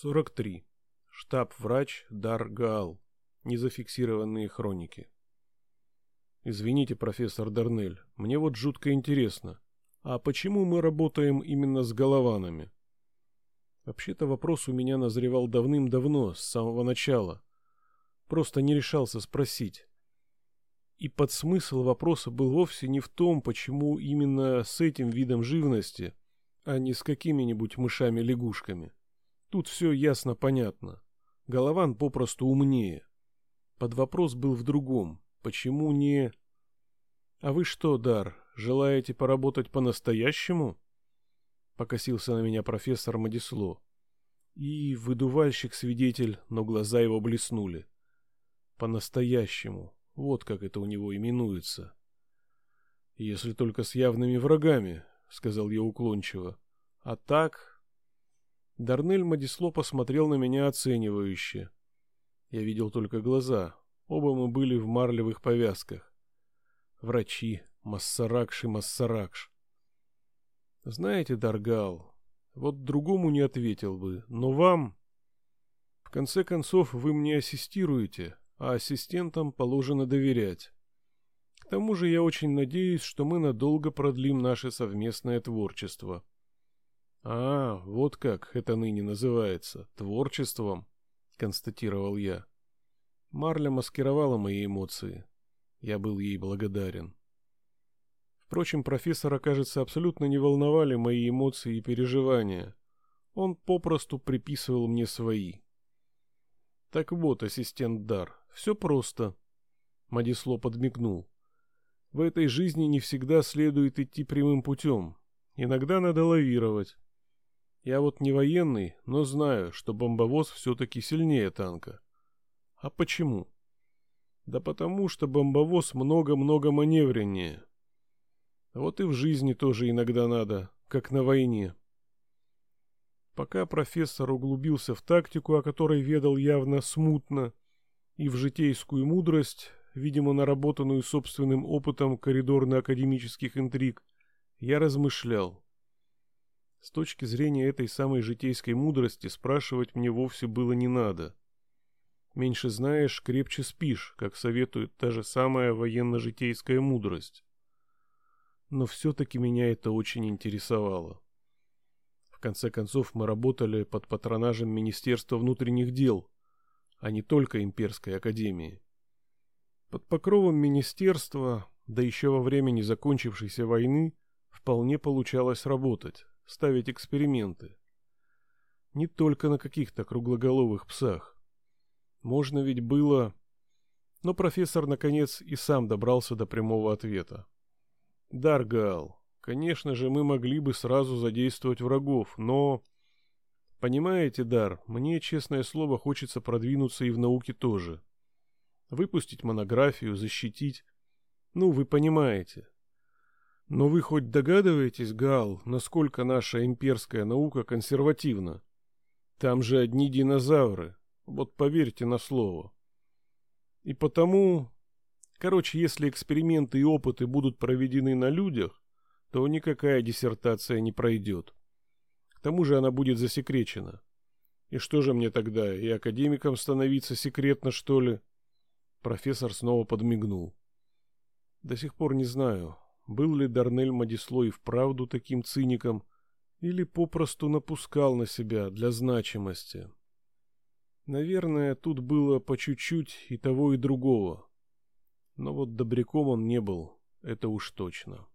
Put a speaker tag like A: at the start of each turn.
A: 43. Штаб-врач Дар Гаал. Незафиксированные хроники. Извините, профессор Дарнель, мне вот жутко интересно. А почему мы работаем именно с голованами? Вообще-то вопрос у меня назревал давным-давно, с самого начала. Просто не решался спросить. И подсмысл вопроса был вовсе не в том, почему именно с этим видом живности, а не с какими-нибудь мышами-лягушками. Тут все ясно понятно. Голован попросту умнее. Под вопрос был в другом. Почему не... А вы что, Дар, желаете поработать по-настоящему? Покосился на меня профессор Мадисло. И выдувальщик-свидетель, но глаза его блеснули. По-настоящему. Вот как это у него именуется. Если только с явными врагами, сказал я уклончиво. А так, Дарнель Мадисло посмотрел на меня оценивающе. Я видел только глаза. Оба мы были в марлевых повязках. Врачи. Массаракш и Массаракш. Знаете, Даргал, вот другому не ответил бы, но вам... В конце концов, вы мне ассистируете, а ассистентам положено доверять. К тому же я очень надеюсь, что мы надолго продлим наше совместное творчество. — «А, вот как это ныне называется, творчеством», — констатировал я. Марля маскировала мои эмоции. Я был ей благодарен. Впрочем, профессора, кажется, абсолютно не волновали мои эмоции и переживания. Он попросту приписывал мне свои. Так вот, ассистент Дар, все просто. Мадисло подмигнул. В этой жизни не всегда следует идти прямым путем. Иногда надо лавировать. Я вот не военный, но знаю, что бомбовоз все-таки сильнее танка. А почему? Да потому что бомбовоз много-много маневреннее. Вот и в жизни тоже иногда надо, как на войне. Пока профессор углубился в тактику, о которой ведал явно смутно, и в житейскую мудрость, видимо, наработанную собственным опытом коридорно-академических интриг, я размышлял. С точки зрения этой самой житейской мудрости спрашивать мне вовсе было не надо. Меньше знаешь, крепче спишь, как советует та же самая военно-житейская мудрость. Но все-таки меня это очень интересовало. В конце концов, мы работали под патронажем Министерства внутренних дел, а не только Имперской академии. Под покровом министерства, да еще во время незакончившейся войны, вполне получалось работать ставить эксперименты. Не только на каких-то круглоголовых псах. Можно ведь было... Но профессор, наконец, и сам добрался до прямого ответа. Даргал, конечно же, мы могли бы сразу задействовать врагов, но... Понимаете, Дар, мне, честное слово, хочется продвинуться и в науке тоже. Выпустить монографию, защитить. Ну, вы понимаете. Но вы хоть догадываетесь, Гал, насколько наша имперская наука консервативна? Там же одни динозавры. Вот поверьте на слово. И потому... Короче, если эксперименты и опыты будут проведены на людях, то никакая диссертация не пройдет. К тому же она будет засекречена. И что же мне тогда, и академиком становиться секретно, что ли? Профессор снова подмигнул. До сих пор не знаю, был ли Дарнель Мадисло и вправду таким циником, или попросту напускал на себя для значимости. Наверное, тут было по чуть-чуть и того, и другого. Но вот добряком он не был, это уж точно.